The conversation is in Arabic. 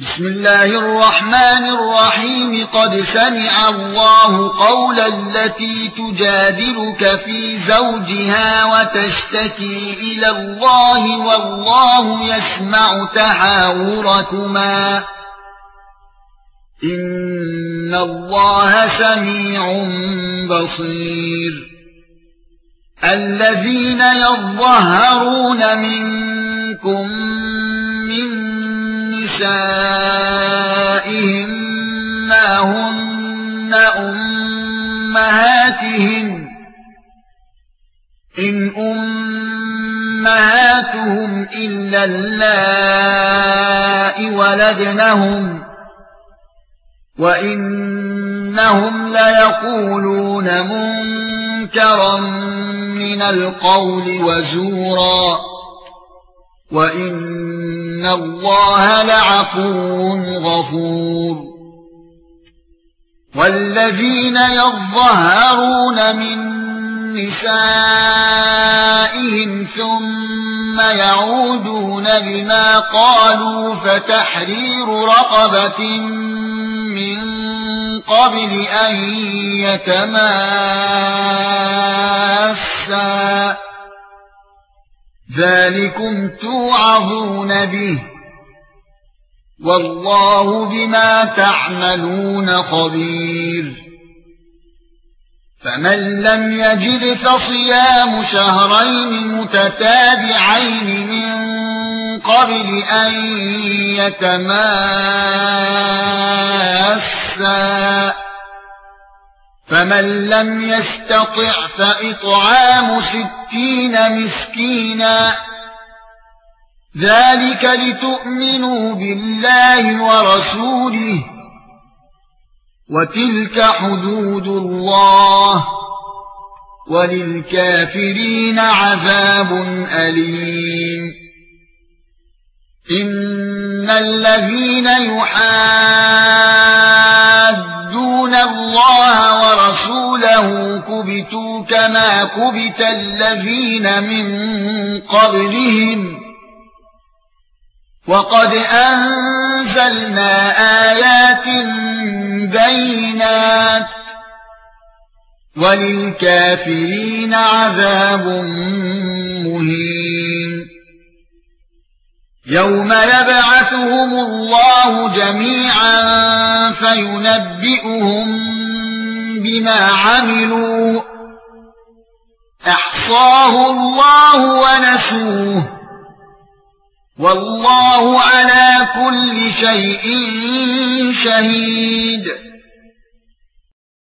بسم الله الرحمن الرحيم. قد سمع الله قول التي تجادلك في زوجها وتشتكي إلى الله والله يسمع تحاوركما. إن الله سميع بصير. الذين يظهرون منكم من نسائهم ما هن امهاتهم ان امهاتهم الا اللائي ولدنهم وانهم ليقولون منكرا من القول وزورا وان الله لعفو غفور والذين يظهرون من نسائهم ثم يعودون لما قالوا فتحرير رقبه من قبل ان يتماسا ذلكم توعظون به. والله بما تعملون خبير. فمن لم يجد فصيام شهرين متتابعين من قبل أن يتماسا فمن لم يستطع فإطعام 60 مسكينا. ذلك لتؤمنوا بالله ورسوله وتلك حدود الله وللكافرين عذاب أليم. إن الذين يحادون ورسوله كبتوا كما كبت الذين من قبلهم وقد انزلنا آيات بينات وللكافرين عذاب مهين يوم يبعثهم الله جميعا فينبئهم بما عملوا أحصاه الله ونسوه والله على كل شيء شهيد